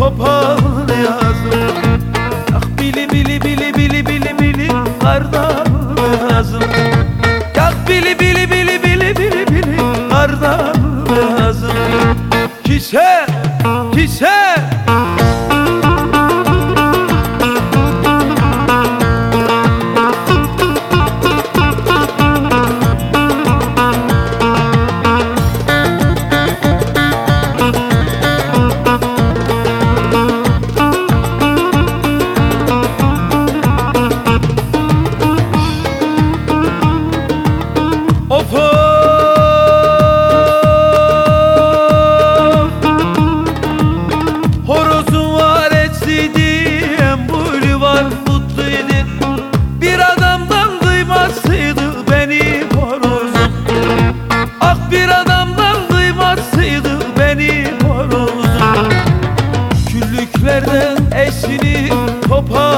Topal yazdım Ah bili bili bili bili bili bili Kardeş hope.